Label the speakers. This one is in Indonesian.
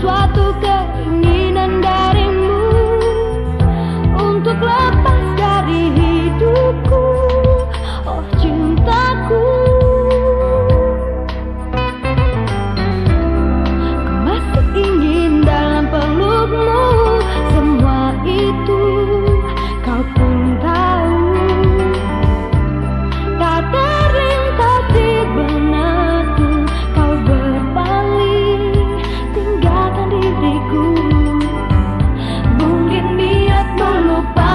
Speaker 1: suatu keinginan dari